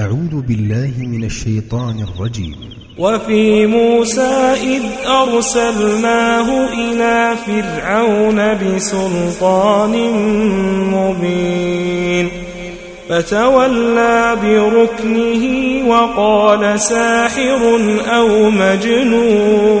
أعوذ بالله من الشيطان الرجيم. وفي موسى إذ أرسلناه إلى فرعون بسلطان مبين. فتولى بركنه وقال ساحر أو مجنون.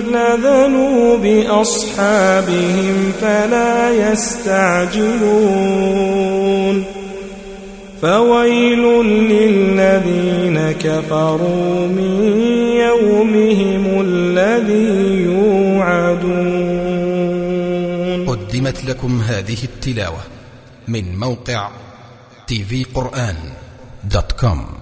ذنوب أصحابهم فلا يستعجلون. فويل للذين كفروا من يومهم الذي يوعدون. قدمت لكم هذه التلاوة من موقع tvقرآن دوت كوم.